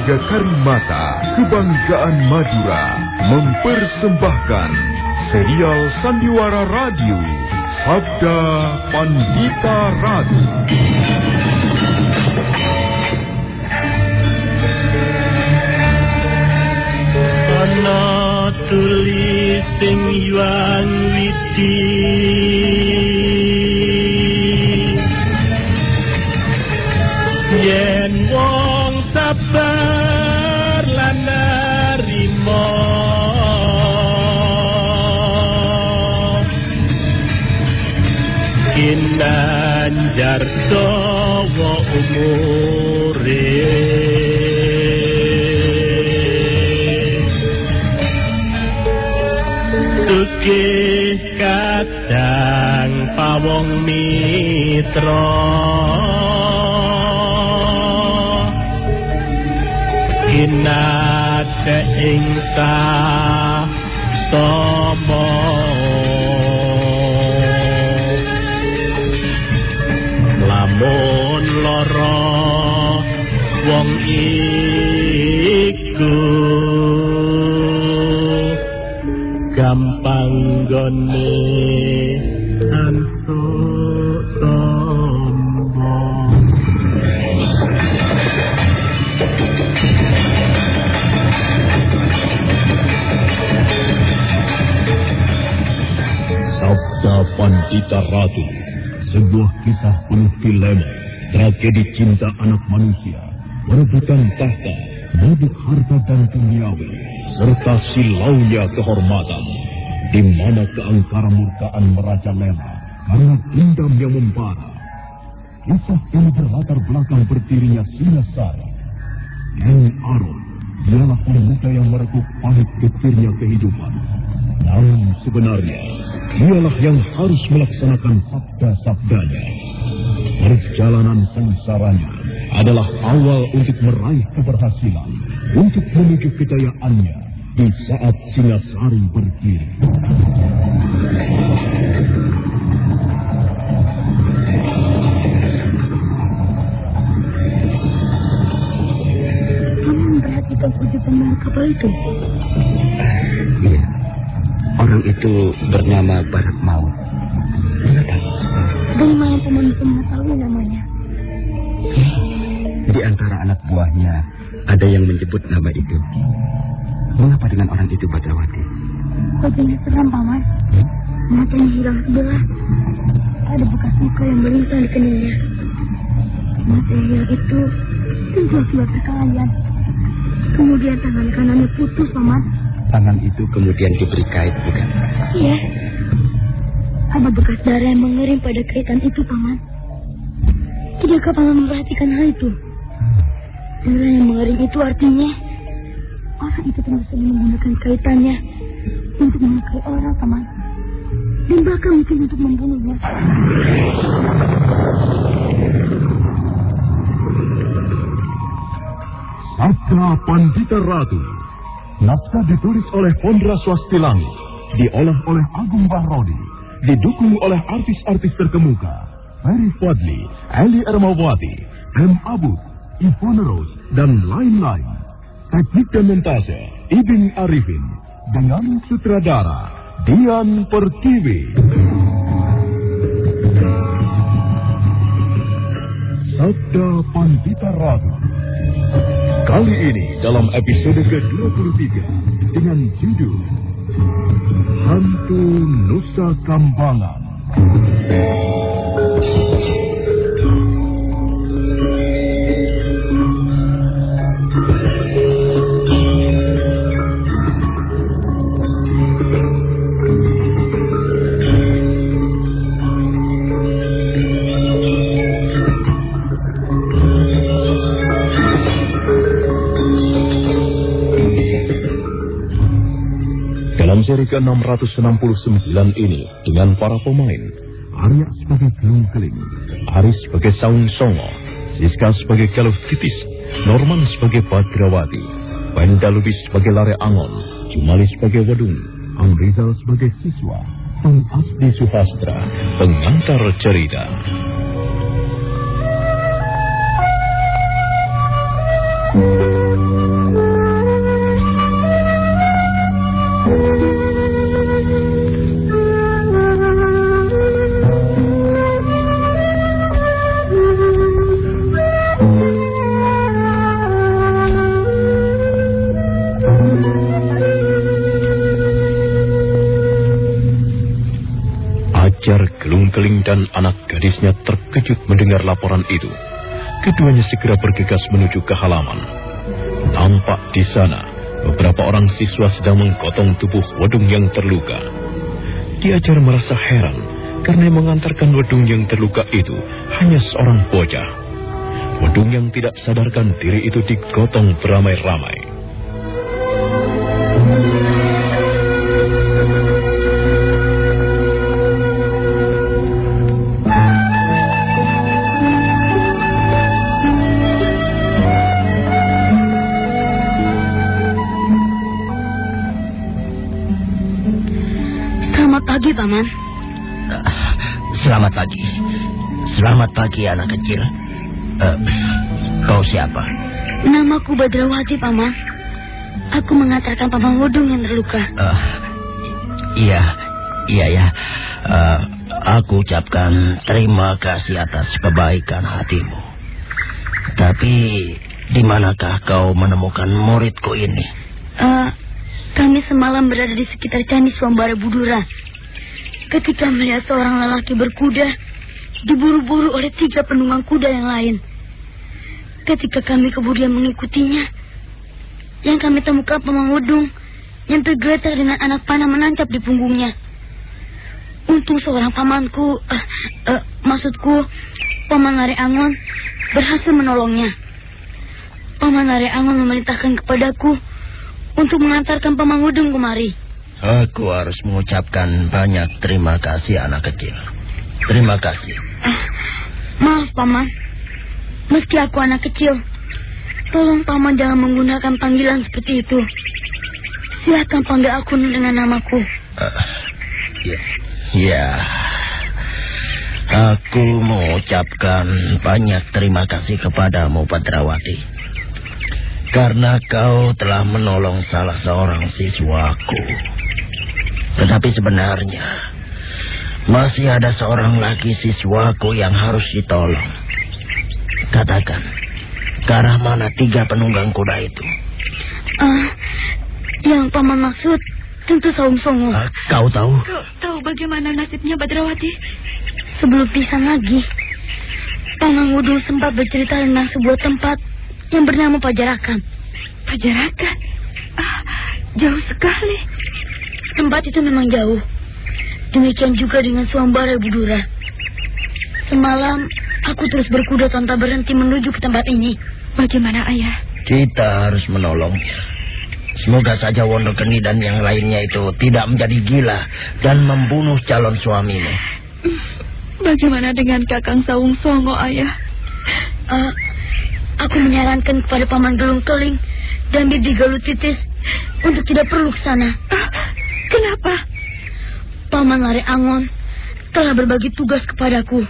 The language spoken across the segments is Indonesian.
33 Karimata, Kebanggaan Madura, mempersembahkan serial Sandiwara Radio, Sabda Pandita Ratu. Ana tulis sing widi Yen wong Kinanjar dawa umure. Sugih kadang pawong mitra. Kinate ing tomo iku gampang gone. Antuk tombol. Sabda Pandita Ratu, sebuah kisah penuh dilema, tragedi cinta anak manusia, perebutan tahta, modus harta dan duniawi, serta silaunya kehormatan, di mana keangkara murkaan merajalela karena dendam yang membara. Kisah ini berlatar belakang berdirinya Singasara. Yang Aron, dialah pemuda yang merekuk pahit getirnya kehidupan. Namun sebenarnya, dialah yang harus melaksanakan sabda-sabdanya. Perjalanan sengsaranya adalah awal untuk meraih keberhasilan, untuk menuju kejayaannya di saat Singasari berdiri. Kamu memperhatikan wujud pemain kapal itu? Iya. Orang itu bernama Barat Maut. Dari mana teman itu buahnya ada yang menyebut nama itu. Mengapa dengan orang itu Badrawati? Wajahnya seram, Paman. Matanya hilang sebelah. Ada bekas luka yang melintang di keningnya. Mata yang hilang itu tentu akibat perkelahian. Kemudian tangan kanannya putus, Paman. Tangan itu kemudian diberi kait bukan? Iya. Ada bekas darah yang mengering pada kaitan itu, Paman. Tidakkah Paman memperhatikan hal itu? Darah yang mengering itu artinya orang itu tentu saja menggunakan kaitannya untuk melukai orang, Paman. Dan bahkan mungkin untuk membunuhnya. Sabda Pandita Ratu. Naskah ditulis oleh Pondra Swastilangi, diolah oleh Agung Bahrodi, didukung oleh artis-artis terkemuka, Ferry Fadli, Ali Ermawati, M. Abud, Ivone Rose, dan lain-lain. Teknik dan montase, Ibing Arifin, dengan sutradara, Dian Pertiwi. Sabda Pandita Ratu. Kali ini dalam episode ke-23 dengan judul Hantu Nusa Kambangan. Seri ke-669 ini dengan para pemain Arya sebagai Gelung Keling, Aris sebagai Saung Songo, Siska sebagai Galuh Titis, Norman sebagai Badrawati, Penda Lubis sebagai Lare Angon, Jumali sebagai Wadung, Amrizal sebagai siswa, dan Asdi Suhastra, pengantar cerita. Terkejut mendengar laporan itu. Keduanya segera bergegas menuju ke halaman. Nampak di sana, beberapa orang siswa sedang menggotong tubuh Wedung yang terluka. Diajar merasa heran karena mengantarkan Wedung yang terluka itu hanya seorang bocah. Wedung yang tidak sadarkan diri itu digotong beramai-ramai. Selamat pagi, Paman. Selamat pagi. Selamat pagi anak kecil. Eh, kau siapa? Namaku Badrawati, Paman. Aku mengantarkan Paman Wudung yang terluka. Eh, iya, iya ya. Eh, aku ucapkan terima kasih atas kebaikan hatimu. Tapi di manakah kau menemukan muridku ini? Kami semalam berada di sekitar Candi Swambara Budura. Ketika melihat seorang lelaki berkuda, diburu-buru oleh tiga penunggang kuda yang lain. Ketika kami kemudian mengikutinya, yang kami temukan Paman Wudung yang tergeletak dengan anak panah menancap di punggungnya. Untung seorang pamanku, eh, eh, maksudku, Paman Lare Angon berhasil menolongnya. Paman Lare Angon memerintahkan kepadaku untuk mengantarkan Paman Wudung kemari. Aku harus mengucapkan banyak terima kasih anak kecil. Terima kasih. Maaf, Paman. Meski aku anak kecil, tolong Paman jangan menggunakan panggilan seperti itu. Silakan panggil aku dengan namaku. Eh, ya, ya. Aku mengucapkan banyak terima kasih kepadamu, Padrawati. Karena kau telah menolong salah seorang siswaku. Tetapi sebenarnya masih ada seorang lagi siswaku yang harus ditolong. Katakan, ke arah mana tiga penunggang kuda itu? Ah, yang Paman maksud tentu Saung Songo. Ah, kau tahu? Kau tahu bagaimana nasibnya Badrawati? Sebelum pisan lagi, Paman Wudung sempat bercerita tentang sebuah tempat yang bernama Pajarakan. Pajarakan? Ah, jauh sekali. Tempat itu memang jauh. Demikian juga dengan Suambara Budura. Semalam, aku terus berkuda tanpa berhenti menuju ke tempat ini. Bagaimana, Ayah? Kita harus menolongnya. Semoga saja Wondokeni dan yang lainnya itu tidak menjadi gila dan membunuh calon suamimu. Bagaimana dengan Kakang Saung Songo, Ayah? Uh, aku menyarankan kepada Paman Gelung Keling dan Bibi Galuh Titis untuk tidak perlu ke sana. Uh, kenapa? Paman Lare Angon telah berbagi tugas kepadaku.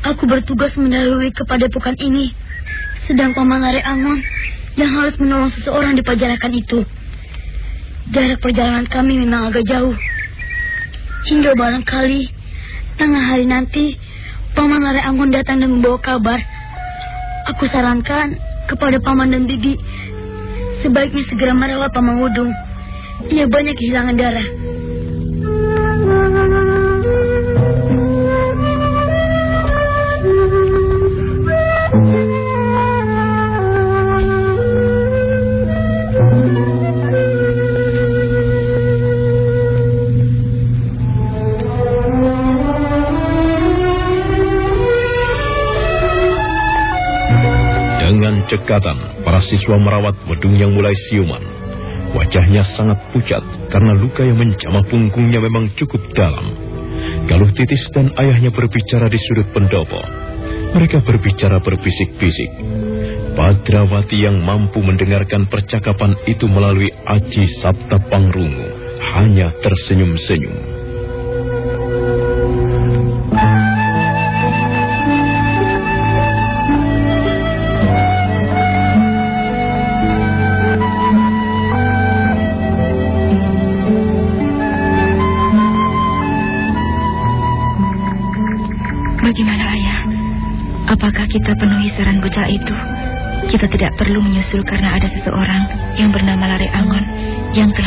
Aku bertugas mendahului kepada pukan ini, sedang Paman Lare Angon yang harus menolong seseorang di pajarakan itu. Jarak perjalanan kami memang agak jauh. Hingga barangkali tengah hari nanti Paman Lare Anggun datang dan membawa kabar. Aku sarankan kepada Paman dan Bibi sebaiknya segera merawat Paman Wudung. Ia banyak kehilangan darah. Dengan cekatan, para siswa merawat wedung yang mulai siuman. Wajahnya sangat pucat karena luka yang menjamah punggungnya memang cukup dalam. Galuh Titis dan ayahnya berbicara di sudut pendopo. Mereka berbicara berbisik-bisik. Padrawati yang mampu mendengarkan percakapan itu melalui Aji Sabta Pangrungu hanya tersenyum-senyum.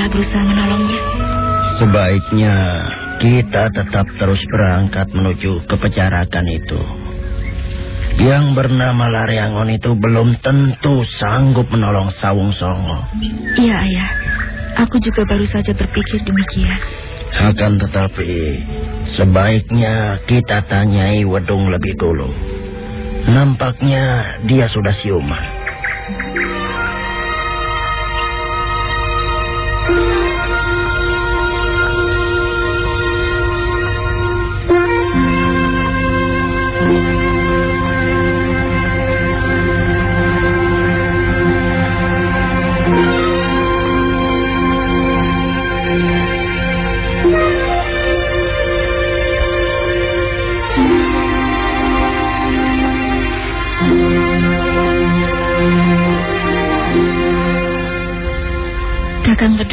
Telah berusaha menolongnya. Sebaiknya kita tetap terus berangkat menuju ke pecarakan itu. Yang bernama Lareangon itu belum tentu sanggup menolong Sawung Songo. Iya, Ayah. Aku juga baru saja berpikir demikian. Akan tetapi, sebaiknya kita tanyai Wedung lebih dulu. Nampaknya dia sudah siuman.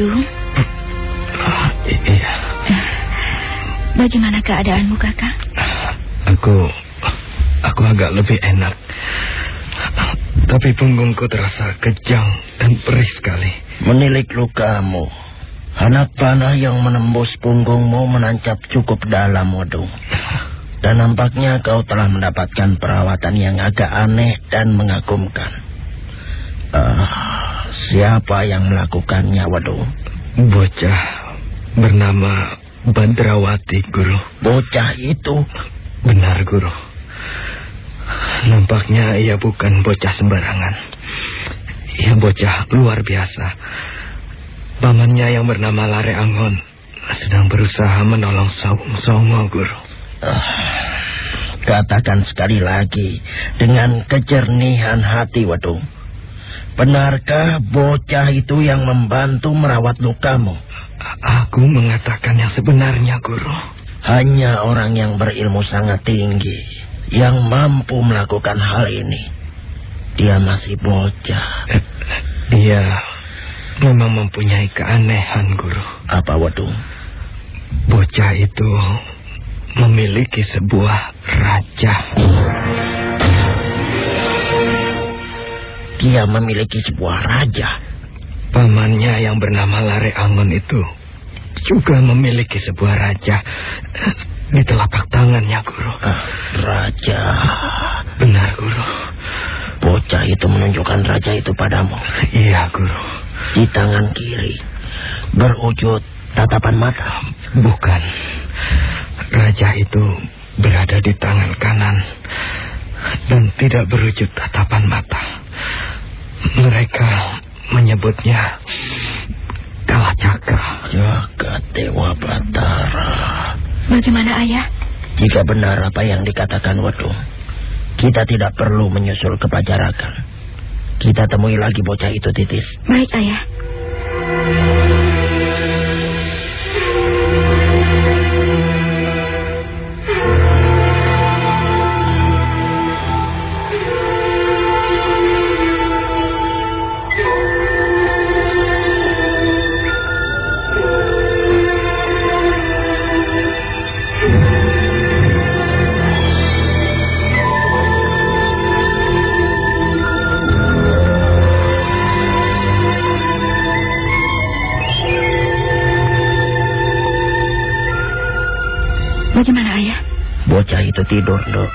Gedung, Iya, bagaimana keadaanmu, Kakang? aku aku agak lebih enak. Tapi punggungku terasa kejang dan perih sekali. Menilik lukamu. Anak panah yang menembus punggungmu menancap cukup dalam, Wedung. Dan nampaknya kau telah mendapatkan perawatan yang agak aneh dan mengagumkan. Ah, siapa yang melakukannya, Wedung? Bocah bernama Badrawati, Guru. Bocah itu Benar, Guru. Nampaknya ia bukan bocah sembarangan. Ia bocah luar biasa. Pamannya yang bernama Lare Angon sedang berusaha menolong Sawung Songo, Guru. Katakan sekali lagi dengan kejernihan hati, Wedung. Benarkah bocah itu yang membantu merawat lukamu? Aku mengatakan yang sebenarnya, Guru. Hanya orang yang berilmu sangat tinggi yang mampu melakukan hal ini. Dia masih bocah. Ia memang mempunyai keanehan, Guru. Apa, Wedung? Bocah itu memiliki sebuah raja. Dia memiliki sebuah raja. Pamannya yang bernama Lare Angon itu juga memiliki sebuah raja di telapak tangannya, Guru. Ah, raja. Benar, Guru. Bocah itu menunjukkan raja itu padamu. Iya, Guru. Di tangan kiri. Berwujud tatapan mata. Bukan. Raja itu berada di tangan kanan dan tidak berwujud tatapan mata. Mereka menyebutnya Kalacakra. Jagat Dewa Batara. Bagaimana, Ayah? Jika benar apa yang dikatakan Wedung, kita tidak perlu menyusul ke Pajarakan. Kita temui lagi bocah itu, Titis. Baik, Ayah. Itu tidur, Dok.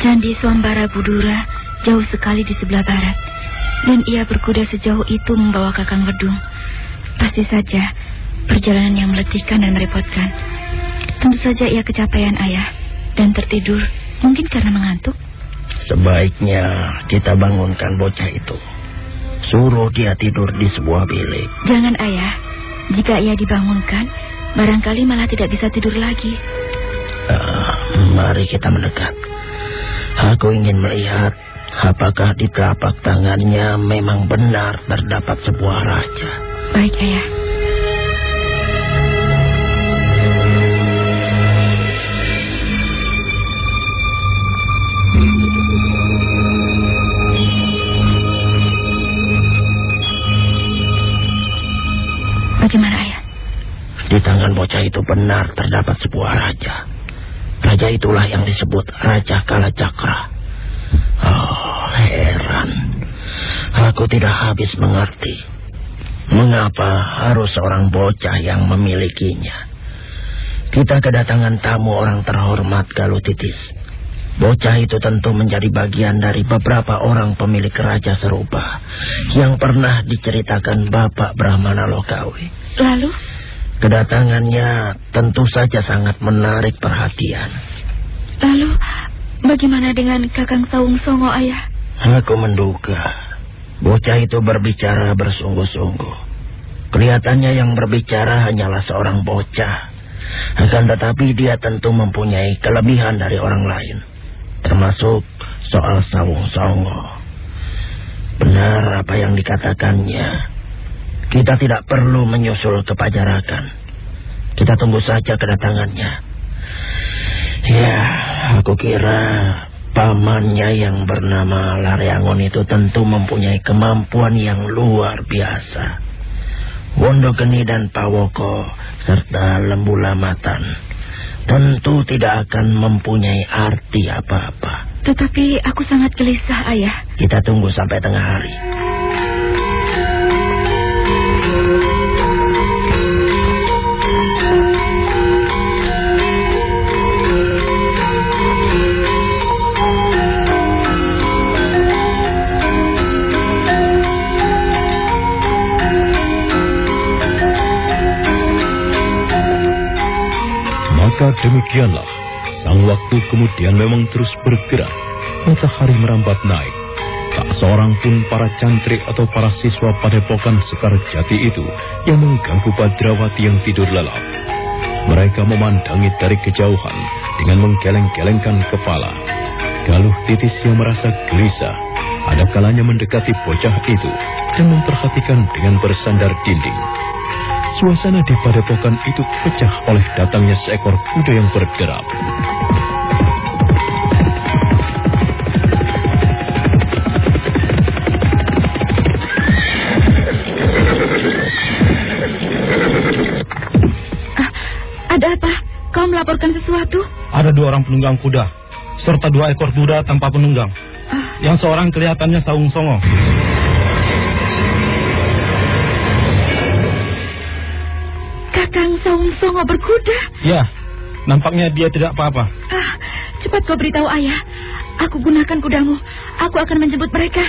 Candi Swambara Budura jauh sekali di sebelah barat. Dan ia berkuda sejauh itu membawa Kakang Wedung. Pasti saja perjalanan yang meletihkan dan merepotkan. Tentu saja ia kecapean ayah dan tertidur, mungkin karena mengantuk. Sebaiknya kita bangunkan bocah itu. Suruh dia tidur di sebuah bilik. Jangan ayah, jika ia dibangunkan, barangkali malah tidak bisa tidur lagi. Ah, mari kita mendekat. Aku ingin melihat apakah di telapak tangannya memang benar terdapat sebuah raja. Baik ayah. Bagaimana ayah? Di tangan bocah itu benar terdapat sebuah raja. Raja itulah yang disebut Raja Kalacakra. Oh, heran. Aku tidak habis mengerti. Mengapa harus seorang bocah yang memilikinya? Kita kedatangan tamu orang terhormat Galuh Titis. Bocah itu tentu menjadi bagian dari beberapa orang pemilik raja serupa yang pernah diceritakan Bapak Brahmana Lokawi. Lalu? Kedatangannya tentu saja sangat menarik perhatian. Lalu, bagaimana dengan Kakang Saung Songo, Ayah? Aku menduga bocah itu berbicara bersungguh-sungguh. Kelihatannya yang berbicara hanyalah seorang bocah akan tetapi dia tentu mempunyai kelebihan dari orang lain. Termasuk soal sawung songo. Benar apa yang dikatakannya. Kita tidak perlu menyusul ke pajarakan. Kita tunggu saja kedatangannya. Ya, aku kira pamannya yang bernama Lareangon itu tentu mempunyai kemampuan yang luar biasa. Wondogeni dan Pawoko serta Lembu Lamatan tentu tidak akan mempunyai arti apa-apa. Tetapi aku sangat gelisah, Ayah. Kita tunggu sampai tengah hari. Maka demikianlah, sang waktu kemudian memang terus bergerak. Matahari merambat naik. Seorang pun para cantrik atau para siswa padepokan Sekar Jati itu yang mengganggu Badrawati yang tidur lelap. Mereka memandangi dari kejauhan dengan menggeleng-gelengkan kepala. Galuh titis yang merasa gelisah, ada kalanya mendekati bocah itu dan memperhatikan dengan bersandar dinding. Suasana di padepokan itu pecah oleh datangnya seekor kuda yang berderap. Sesuatu? Ada dua orang penunggang kuda, serta dua ekor kuda tanpa penunggang. Yang seorang kelihatannya saung songo. Kakang Saung Songo berkuda? Ya, nampaknya dia tidak apa-apa. Ah, cepat kau beritahu ayah. Aku gunakan kudamu. Aku akan menjemput mereka.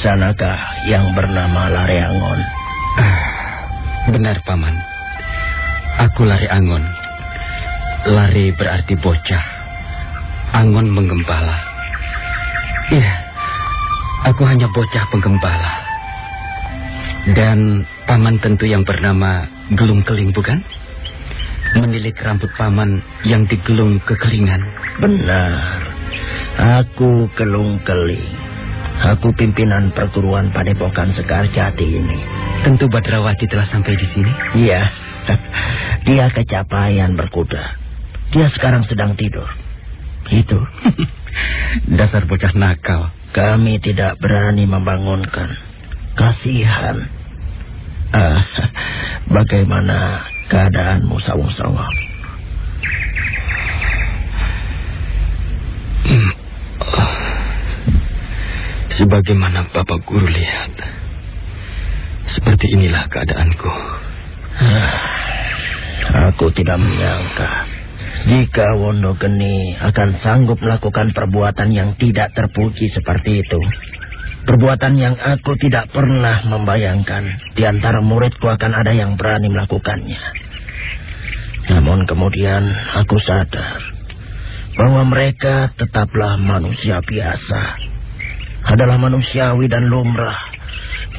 Kisanakah yang bernama Lareangon? Benar, Paman. Aku lari angon. Lari berarti bocah. Angon menggembala. Iya, aku hanya bocah penggembala. Dan Paman tentu yang bernama Gelung Keling, bukan? Menilik rambut Paman yang digelung kekelingan. Benar. Aku Kelung Keling. Aku pimpinan perguruan Padepokan Sekar Jati ini. Tentu Badrawati telah sampai di sini. Iya. Dia kecapaian berkuda. Dia sekarang sedang tidur. Itu. Dasar bocah nakal. Kami tidak berani membangunkan. Kasihan. Ah, bagaimana keadaanmu, Sawung Songo? Sebagaimana Bapak Guru lihat. Seperti inilah keadaanku. Ah, Aku tidak menyangka jika Wondo Geni akan sanggup melakukan perbuatan yang tidak terpuji seperti itu. Perbuatan yang aku tidak pernah membayangkan di antara muridku akan ada yang berani melakukannya. Namun kemudian aku sadar bahwa mereka tetaplah manusia biasa. Adalah manusiawi dan lumrah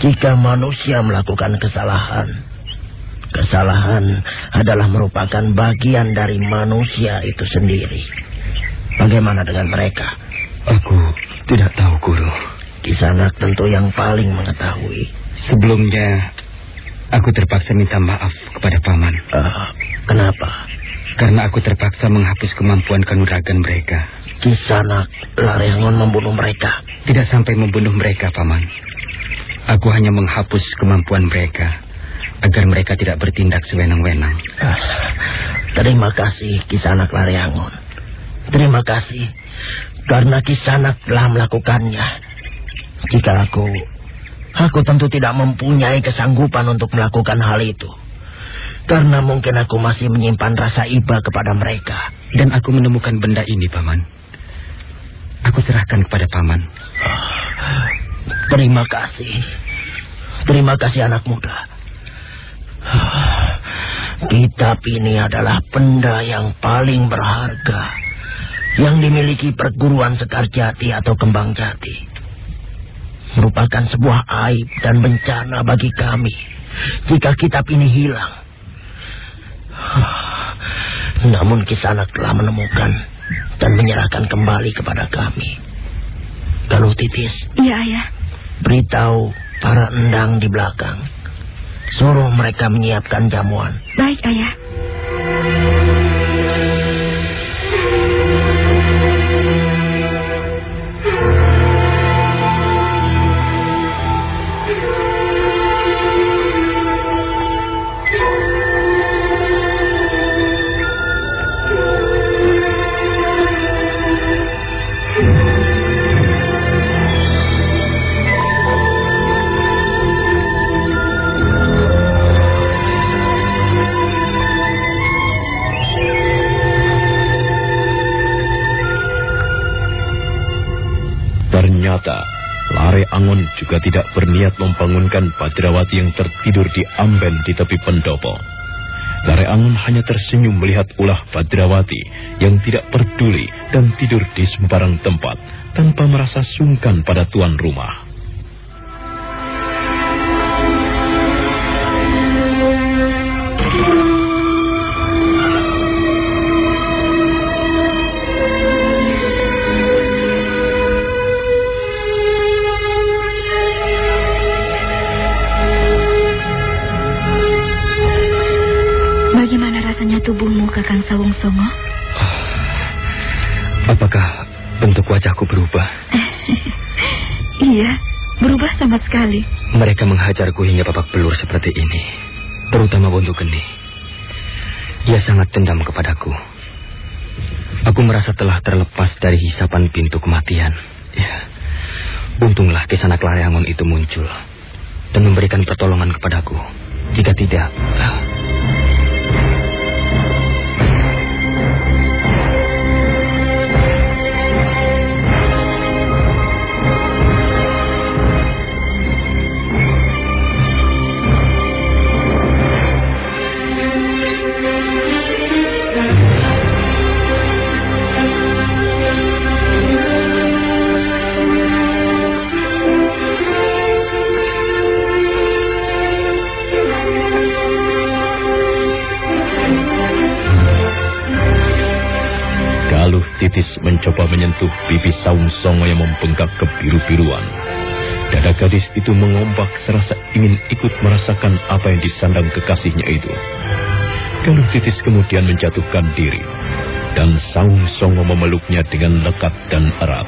jika manusia melakukan kesalahan. Kesalahan adalah merupakan bagian dari manusia itu sendiri. Bagaimana dengan mereka? Aku tidak tahu, Guru. Kisanak tentu yang paling mengetahui. Sebelumnya, aku terpaksa minta maaf kepada Paman. Uh, kenapa? Karena aku terpaksa menghapus kemampuan kanuragan mereka. Kisanak Lareangon membunuh mereka. Tidak sampai membunuh mereka, Paman. Aku hanya menghapus kemampuan mereka agar mereka tidak bertindak sewenang-wenang. Uh, terima kasih, Kisanak Lareangon. Terima kasih karena Kisanak telah melakukannya. Jika aku, aku tentu tidak mempunyai kesanggupan untuk melakukan hal itu. Karena mungkin aku masih menyimpan rasa iba kepada mereka. Dan aku menemukan benda ini, Paman. Aku serahkan kepada Paman. terima kasih. Terima kasih anak muda. Kitab ini adalah benda yang paling berharga yang dimiliki perguruan Sekar Jati atau Kembang Jati. Merupakan sebuah aib dan bencana bagi kami jika kitab ini hilang. Namun Kisanak telah menemukan dan menyerahkan kembali kepada kami. Galuh Titis. Iya, Ayah. Beritahu para endang di belakang. Suruh mereka menyiapkan jamuan. Baik, Ayah. Angon juga tidak berniat membangunkan Padrawati yang tertidur di amben di tepi pendopo. Lare Angon hanya tersenyum melihat ulah Padrawati yang tidak peduli dan tidur di sembarang tempat tanpa merasa sungkan pada tuan rumah. Mereka menghajarku hingga babak belur seperti ini. Terutama Bondu Geni. Ia sangat dendam kepadaku. Aku merasa telah terlepas dari hisapan pintu kematian. Ya, untunglah kisana Klareangon itu muncul dan memberikan pertolongan kepadaku. Jika tidak... titis mencoba menyentuh pipi saung songo yang membengkak kebiru-biruan. Dada gadis itu mengombak serasa ingin ikut merasakan apa yang disandang kekasihnya itu. Galuh titis kemudian menjatuhkan diri, dan saung songo memeluknya dengan lekat dan erat.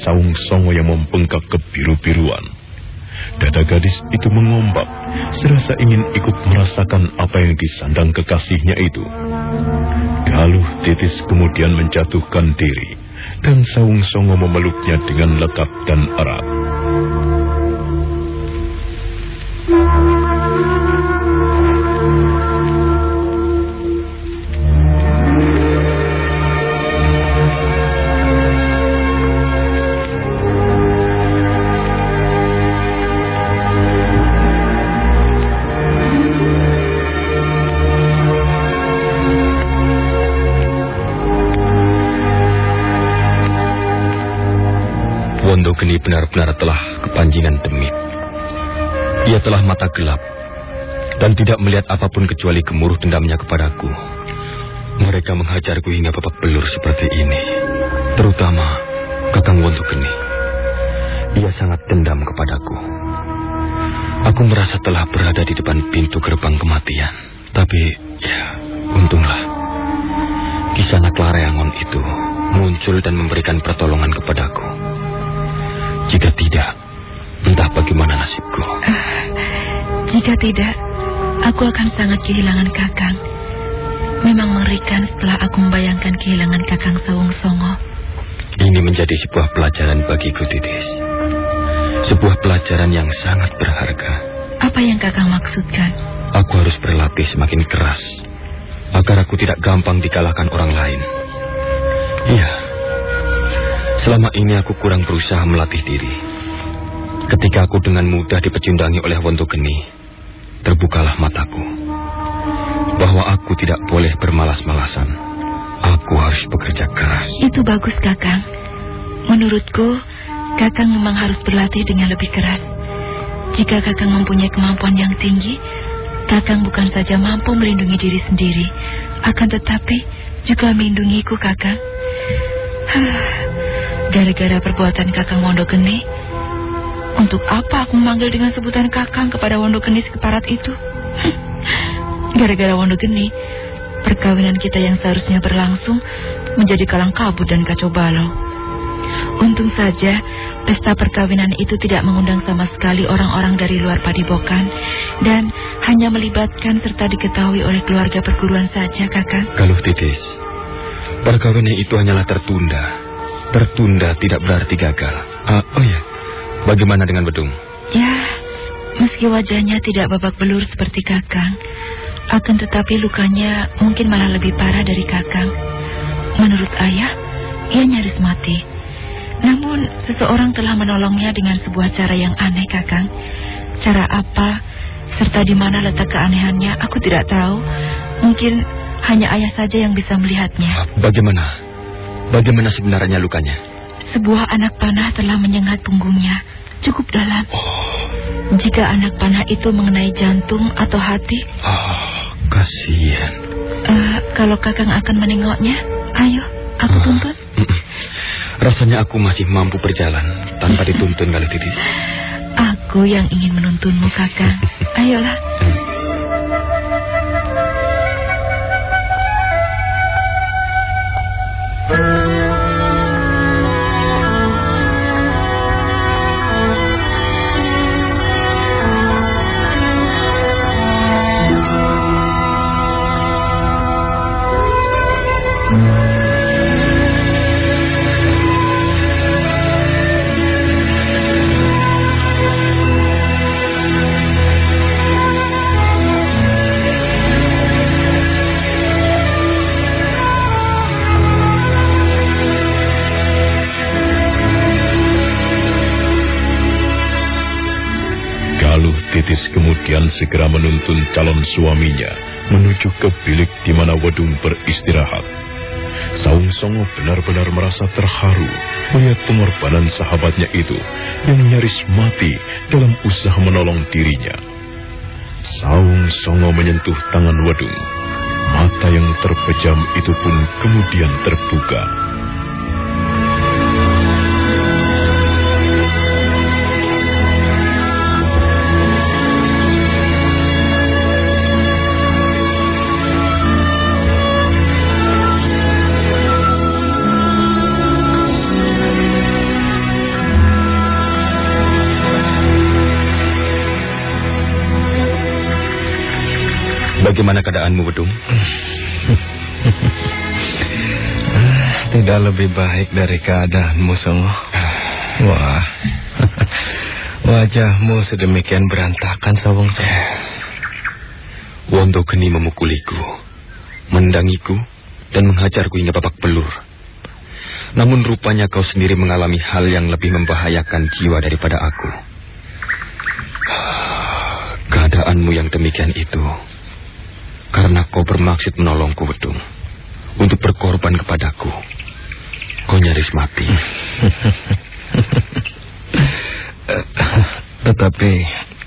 Saung Songo yang membengkak kebiru-biruan. Dada gadis itu mengombak, serasa ingin ikut merasakan apa yang disandang kekasihnya itu. Galuh Titis kemudian menjatuhkan diri, dan Saung Songo memeluknya dengan lekat dan erat. Benar-benar telah kepanjingan demit. Ia telah mata gelap dan tidak melihat apa pun kecuali gemuruh dendamnya kepadaku. Mereka menghajarku hingga babak belur seperti ini. Terutama Kakang Geni. Ia sangat dendam kepadaku. Aku merasa telah berada di depan pintu gerbang kematian. Tapi, ya, untunglah. Kisah Lareangon itu muncul dan memberikan pertolongan kepadaku. Nasibku. Uh, jika tidak, aku akan sangat kehilangan Kakang. Memang mengerikan setelah aku membayangkan kehilangan Kakang Sawung Songo. Ini menjadi sebuah pelajaran bagiku, Titis. Sebuah pelajaran yang sangat berharga. Apa yang Kakang maksudkan? Aku harus berlatih semakin keras agar aku tidak gampang dikalahkan orang lain. Iya, Selama ini aku kurang berusaha melatih diri. Ketika aku dengan mudah dipecundangi oleh Wonto Geni, terbukalah mataku. Bahwa aku tidak boleh bermalas-malasan. Aku harus bekerja keras. Itu bagus, Kakang. Menurutku, Kakang memang harus berlatih dengan lebih keras. Jika Kakang mempunyai kemampuan yang tinggi, Kakang bukan saja mampu melindungi diri sendiri, akan tetapi juga melindungiku, Kakang. Gara-gara perbuatan Kakang Wondo Geni, untuk apa aku memanggil dengan sebutan Kakang kepada Wondo Geni sekeparat itu? Gara-gara Wondo Geni, perkawinan kita yang seharusnya berlangsung menjadi kalang kabut dan kacau balau. Untung saja pesta perkawinan itu tidak mengundang sama sekali orang-orang dari luar Padibokan dan hanya melibatkan serta diketahui oleh keluarga perguruan saja, Kakang. Galuh Titis, perkawinan itu hanyalah tertunda Tertunda tidak berarti gagal. Uh, oh ya, bagaimana dengan Bedung? Ya, meski wajahnya tidak babak belur seperti Kakang, akan tetapi lukanya mungkin malah lebih parah dari Kakang. Menurut ayah, ia nyaris mati. Namun, seseorang telah menolongnya dengan sebuah cara yang aneh, Kakang. Cara apa, serta di mana letak keanehannya, aku tidak tahu. Mungkin hanya ayah saja yang bisa melihatnya. Bagaimana? Bagaimana sebenarnya lukanya? Sebuah anak panah telah menyengat punggungnya, cukup dalam. Oh. Jika anak panah itu mengenai jantung atau hati... Oh, kasihan. Uh, kalau kakang akan menengoknya, ayo, aku oh. tuntun. Rasanya aku masih mampu berjalan tanpa dituntun kali titis. Aku yang ingin menuntunmu, kakang. Ayolah. Kemudian segera menuntun calon suaminya menuju ke bilik di mana Wedung beristirahat. Saung Songo benar-benar merasa terharu melihat pengorbanan sahabatnya itu yang nyaris mati dalam usaha menolong dirinya. Saung Songo menyentuh tangan Wedung. Mata yang terpejam itu pun kemudian terbuka. Bagaimana keadaanmu, Wedung? Tidak lebih baik dari keadaanmu, Songo. Wah, wajahmu sedemikian berantakan, Sawung Songo. Wondo Geni memukuliku, mendangiku, dan menghajarku hingga babak belur. Namun rupanya kau sendiri mengalami hal yang lebih membahayakan jiwa daripada aku. Keadaanmu yang demikian itu karena kau bermaksud menolongku, Wedung. Untuk berkorban kepadaku. Kau nyaris mati. Tetapi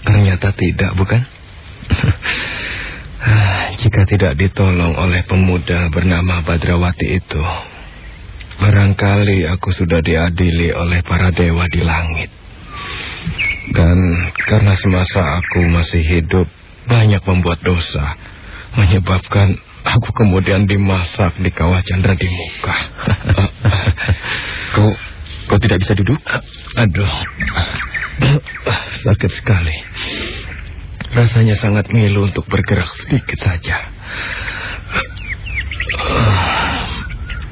ternyata tidak, bukan? Jika tidak ditolong oleh pemuda bernama Badrawati itu, barangkali aku sudah diadili oleh para dewa di langit. Dan karena semasa aku masih hidup, banyak membuat dosa, menyebabkan aku kemudian dimasak di kawah Chandra di muka. kau, kau tidak bisa duduk? Aduh, sakit sekali. Rasanya sangat ngilu untuk bergerak sedikit saja.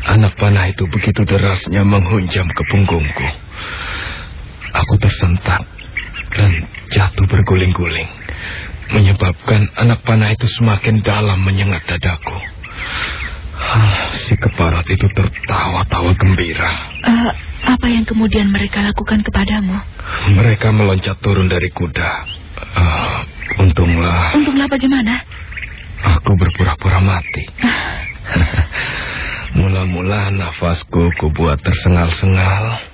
Anak panah itu begitu derasnya menghunjam ke punggungku. Aku tersentak dan jatuh berguling-guling. Menyebabkan anak panah itu semakin dalam menyengat dadaku. Si keparat itu tertawa-tawa gembira. Uh, apa yang kemudian mereka lakukan kepadamu? Mereka meloncat turun dari kuda. Uh, untunglah. Untunglah bagaimana? Aku berpura-pura mati. Mula-mula nafasku kubuat tersengal-sengal.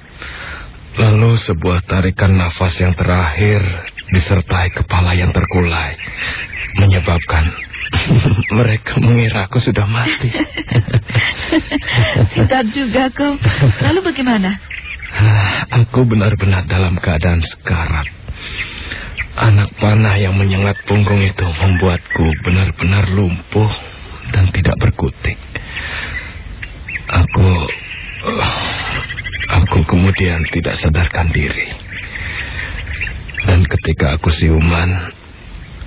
Lalu sebuah tarikan nafas yang terakhir disertai kepala yang terkulai menyebabkan mereka mengira aku sudah mati. Sitar juga kau. Lalu bagaimana? Aku benar-benar dalam keadaan sekarat. Anak panah yang menyengat punggung itu membuatku benar-benar lumpuh dan tidak berkutik. Aku Aku kemudian tidak sadarkan diri. Dan ketika aku siuman,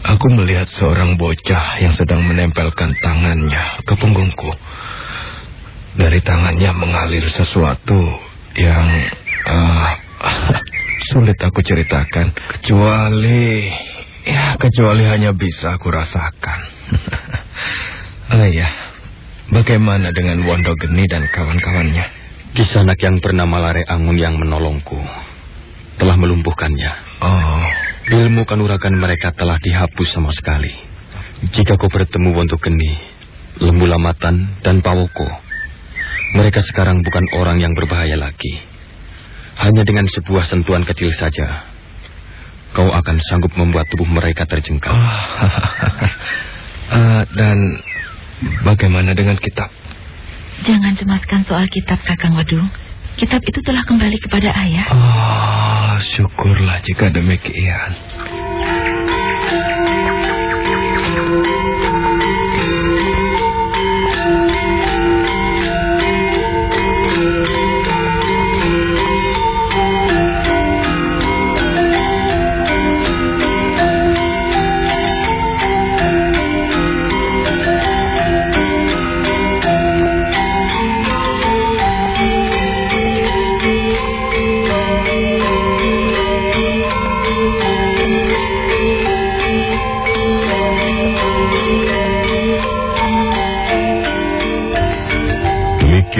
aku melihat seorang bocah yang sedang menempelkan tangannya ke punggungku. Dari tangannya mengalir sesuatu yang uh, sulit aku ceritakan, kecuali ya kecuali hanya bisa aku rasakan. oh ya, bagaimana dengan Wondo Geni dan kawan-kawannya? Kisanak yang bernama Lare Angun yang menolongku telah melumpuhkannya. Oh, ilmu kanuragan mereka telah dihapus sama sekali. Jika kau bertemu Wonto Geni, Lembu Lamatan, dan Pawoko, mereka sekarang bukan orang yang berbahaya lagi. Hanya dengan sebuah sentuhan kecil saja, kau akan sanggup membuat tubuh mereka terjengkal. Oh, uh, dan bagaimana dengan kitab? Jangan cemaskan soal kitab Kakang Wedung. Kitab itu telah kembali kepada ayah. Oh, syukurlah jika demikian.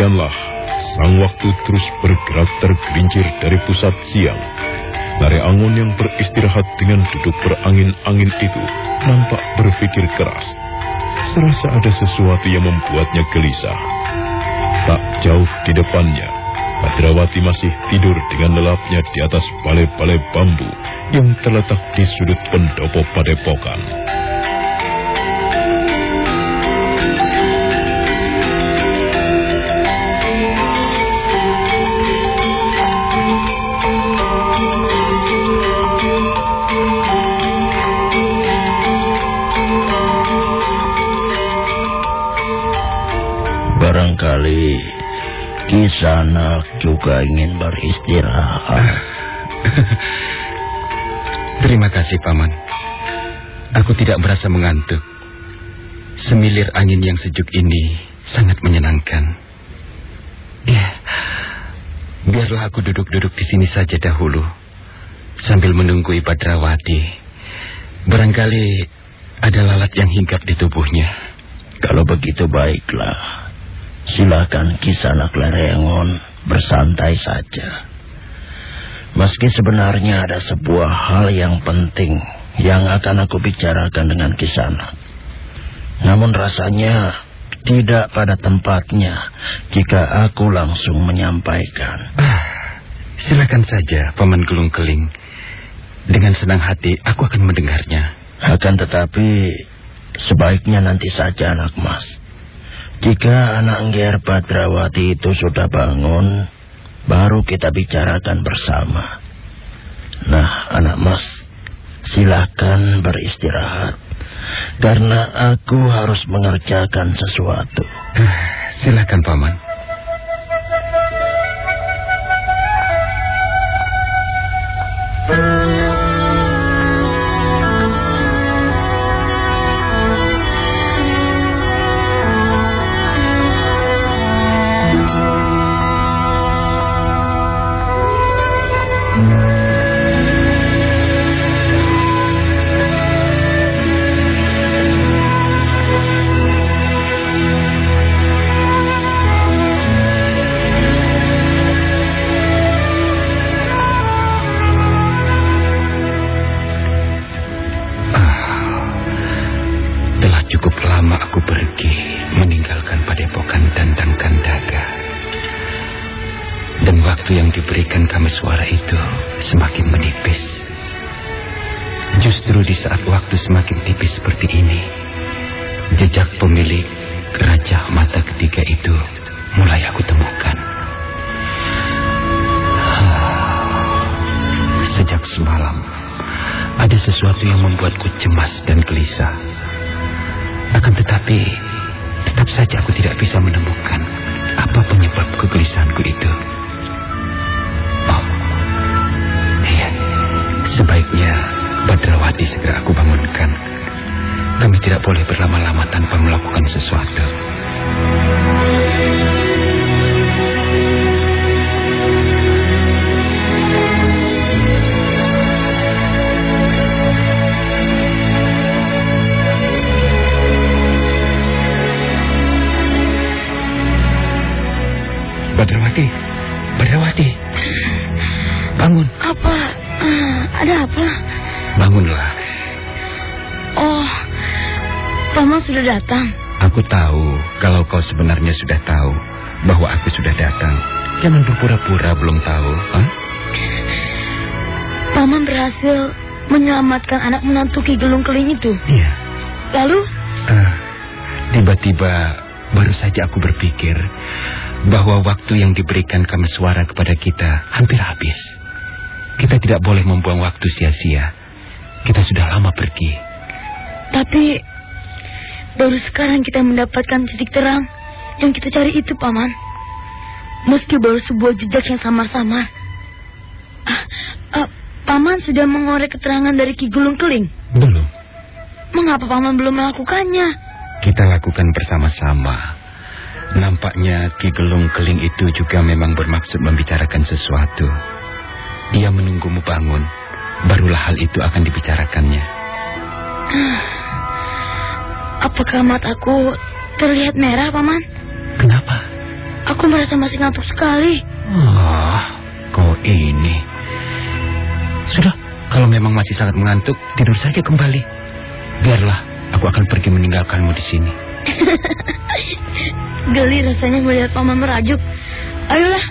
Demikianlah, sang waktu terus bergerak tergelincir dari pusat siang. Lare Angon yang beristirahat dengan duduk berangin-angin itu nampak berpikir keras. Serasa ada sesuatu yang membuatnya gelisah. Tak jauh di depannya, Padrawati masih tidur dengan lelapnya di atas balai-balai bambu yang terletak di sudut pendopo padepokan. Kisanak juga ingin beristirahat. Terima kasih, Paman. Aku tidak merasa mengantuk. Semilir angin yang sejuk ini sangat menyenangkan. Ya, biarlah aku duduk-duduk di sini saja dahulu. Sambil menunggu Ibadrawati. Barangkali ada lalat yang hinggap di tubuhnya. Kalau begitu baiklah. Silakan Kisanak Lerengon bersantai saja. Meski sebenarnya ada sebuah hal yang penting yang akan aku bicarakan dengan Kisanak. Namun rasanya tidak pada tempatnya jika aku langsung menyampaikan. Ah, silakan saja, Paman Gelung Keling. Dengan senang hati aku akan mendengarnya. Akan tetapi sebaiknya nanti saja anak mas. Jika anak Ngger Badrawati itu sudah bangun, baru kita bicarakan bersama. Nah, anak mas, silakan beristirahat. Karena aku harus mengerjakan sesuatu. Silakan, Paman. Waktu yang diberikan kami suara itu semakin menipis. Justru di saat waktu semakin tipis seperti ini, jejak pemilik raja mata ketiga itu mulai aku temukan. Sejak semalam, ada sesuatu yang membuatku cemas dan gelisah. Akan tetapi, tetap saja aku tidak bisa menemukan apa penyebab kegelisahanku itu. Sebaiknya Badrawati segera aku bangunkan. Kami tidak boleh berlama-lama tanpa melakukan sesuatu. Badrawati, Badrawati, bangun, ada apa? bangunlah. Oh, Paman sudah datang. Aku tahu kalau kau sebenarnya sudah tahu bahwa aku sudah datang. Jangan berpura-pura belum tahu. Hah? Paman berhasil menyelamatkan anak menantu Ki Gelung Keling itu. Iya. Lalu, Ah, Tiba-tiba baru saja aku berpikir bahwa waktu yang diberikan kami suara kepada kita hampir habis. Kita tidak boleh membuang waktu sia-sia. Kita sudah lama pergi. tapi baru sekarang kita mendapatkan titik terang yang kita cari itu, Paman. Meski baru sebuah jejak yang samar-samar. Ah, ah, Paman sudah mengorek keterangan dari Ki Gelung Keling. Belum. Mengapa Paman belum melakukannya? Kita lakukan bersama-sama. Nampaknya Ki Gelung Keling itu juga memang bermaksud membicarakan sesuatu. Dia menunggumu bangun, barulah hal itu akan dibicarakannya. Apakah mataku terlihat merah, Paman? Kenapa? Aku merasa masih ngantuk sekali. Ah, kau ini. Sudah, kalau memang masih sangat mengantuk, tidur saja kembali. Biarlah, aku akan pergi meninggalkanmu di sini. Geli rasanya melihat Paman merajuk. Ayolah.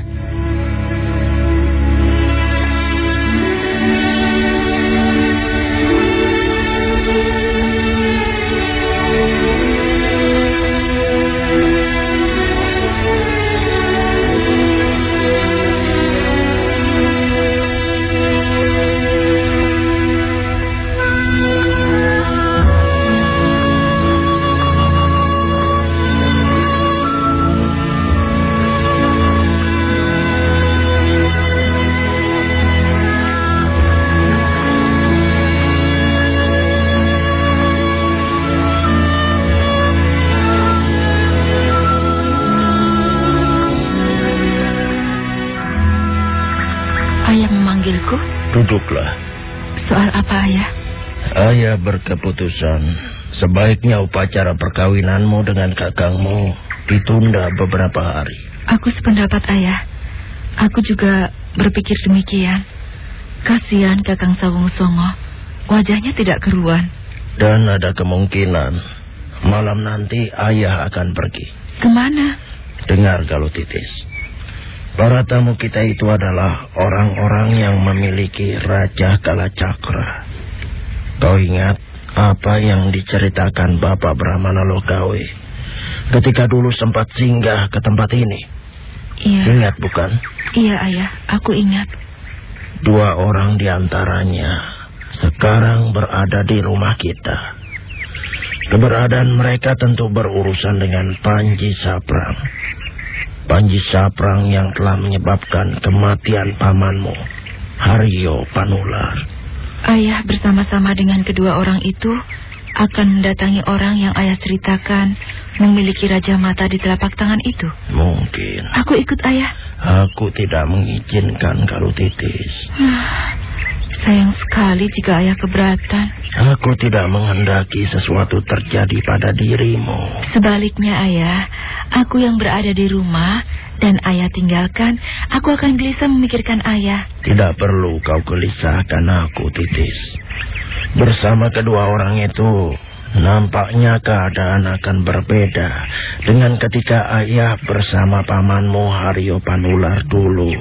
Ayah berkeputusan sebaiknya upacara perkawinanmu dengan kakangmu ditunda beberapa hari. Aku sependapat, Ayah. Aku juga berpikir demikian. Kasihan Kakang Sawung Songo. Wajahnya tidak keruan. Dan ada kemungkinan malam nanti ayah akan pergi. Ke mana? Dengar kalau titis. Para tamu kita itu adalah orang-orang yang memiliki Raja Kalacakra. Kau ingat apa yang diceritakan Bapak Brahmana Lokawe ketika dulu sempat singgah ke tempat ini? Iya. Ingat bukan? Iya, Ayah. Aku ingat. Dua orang di antaranya sekarang berada di rumah kita. Keberadaan mereka tentu berurusan dengan Panji Saprang. Panji Saprang yang telah menyebabkan kematian pamanmu, Haryo Panular. Ayah bersama-sama dengan kedua orang itu akan mendatangi orang yang ayah ceritakan memiliki Raja Mata di telapak tangan itu. Mungkin. Aku ikut ayah. Aku tidak mengizinkan kalau titis. Sayang sekali jika ayah keberatan. Aku tidak menghendaki sesuatu terjadi pada dirimu. Sebaliknya ayah, aku yang berada di rumah dan ayah tinggalkan, aku akan gelisah memikirkan ayah. Tidak perlu kau gelisahkan aku, Titis. Bersama kedua orang itu, nampaknya keadaan akan berbeda dengan ketika ayah bersama pamanmu Haryo Panular dulu.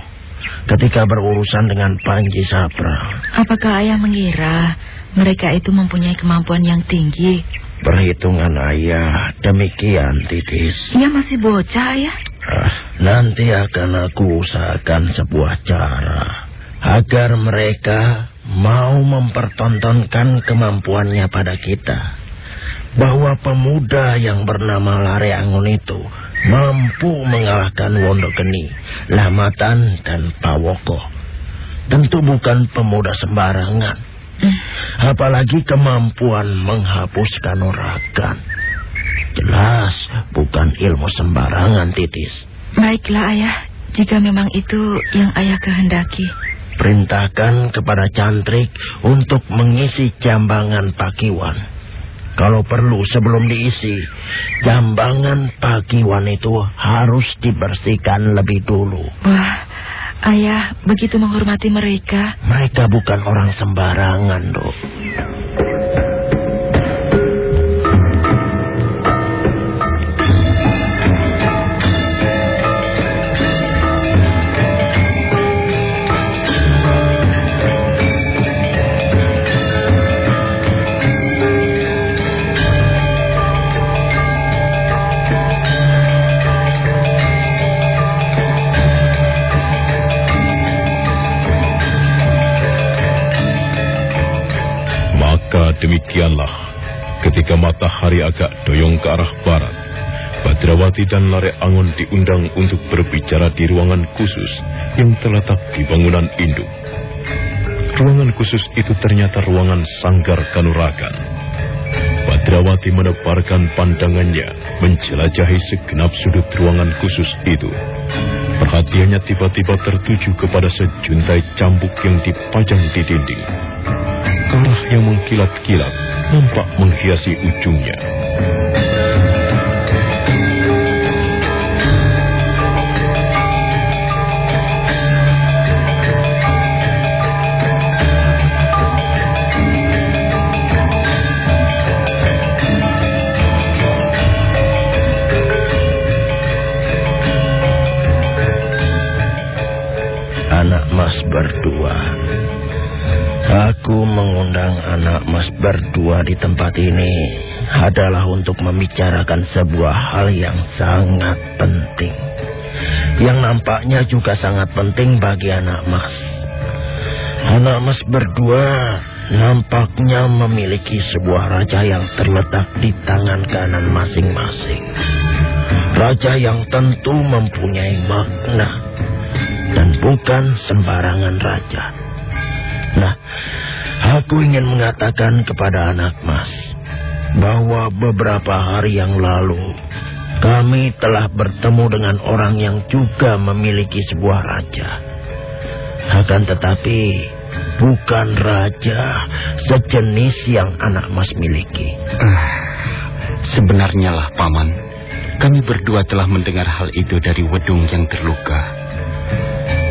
Ketika berurusan dengan Panji Sapra. Apakah ayah mengira mereka itu mempunyai kemampuan yang tinggi? Perhitungan ayah demikian, Titis. Ia masih bocah, ayah. Ah, nanti akan aku usahakan sebuah cara agar mereka mau mempertontonkan kemampuannya pada kita. Bahwa pemuda yang bernama Lare Angon itu mampu mengalahkan Wondogeni, Lamatan, dan Pawoko. Tentu bukan pemuda sembarangan. Apalagi kemampuan menghapuskan orakan. Jelas bukan ilmu sembarangan, Titis. Baiklah, ayah. Jika memang itu yang ayah kehendaki. Perintahkan kepada Cantrik untuk mengisi jambangan pakiwan. Kalau perlu sebelum diisi, jambangan pakiwan itu harus dibersihkan lebih dulu. Wah, ayah begitu menghormati mereka. Mereka bukan orang sembarangan, dok. Demikianlah, ketika matahari agak doyong ke arah barat, Badrawati dan Lare Angon diundang untuk berbicara di ruangan khusus yang terletak di bangunan induk. Ruangan khusus itu ternyata ruangan sanggar kanuragan. Badrawati menebarkan pandangannya menjelajahi segenap sudut ruangan khusus itu. Perhatiannya tiba-tiba tertuju kepada sejuntai cambuk yang dipajang di dinding. Karah yang mengkilat-kilat nampak menghiasi ujungnya. Anak mas berdua. Aku mengundang anak mas berdua di tempat ini adalah untuk membicarakan sebuah hal yang sangat penting. Yang nampaknya juga sangat penting bagi anak mas. Anak mas berdua nampaknya memiliki sebuah raja yang terletak di tangan kanan masing-masing. Raja yang tentu mempunyai makna dan bukan sembarangan raja. Nah, aku ingin mengatakan kepada anak mas bahwa beberapa hari yang lalu kami telah bertemu dengan orang yang juga memiliki sebuah raja. Akan tetapi bukan raja sejenis yang anak mas miliki. Uh, sebenarnya lah, Paman. Kami berdua telah mendengar hal itu dari Wedung yang terluka.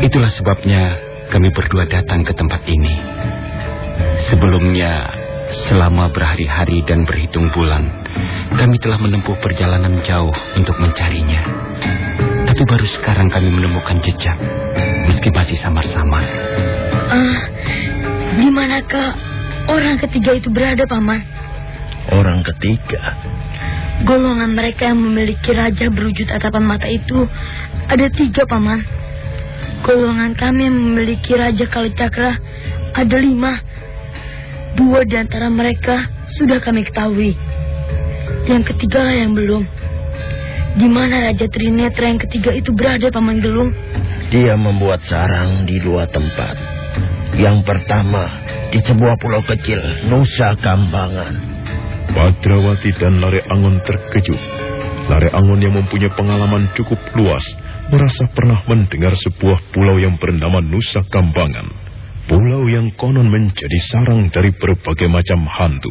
Itulah sebabnya kami berdua datang ke tempat ini. Sebelumnya, selama berhari-hari dan berhitung bulan, kami telah menempuh perjalanan jauh untuk mencarinya. Tapi baru sekarang kami menemukan jejak, meski masih samar-samar. Ah, di manakah orang ketiga itu berada, Paman? Orang ketiga? Golongan mereka yang memiliki raja berwujud tatapan mata itu ada tiga, Paman. Golongan kami yang memiliki raja Kalacakra ada lima. Dua di antara mereka sudah kami ketahui. Yang ketiga lah yang belum. Di mana Raja Trinetra yang ketiga itu berada, Paman Gelung? Dia membuat sarang di dua tempat. Yang pertama, di sebuah pulau kecil, Nusa Kambangan. Badrawati dan Lare Angon terkejut. Lare Angon yang mempunyai pengalaman cukup luas merasa pernah mendengar sebuah pulau yang bernama Nusa Kambangan. Pulau yang konon menjadi sarang dari berbagai macam hantu.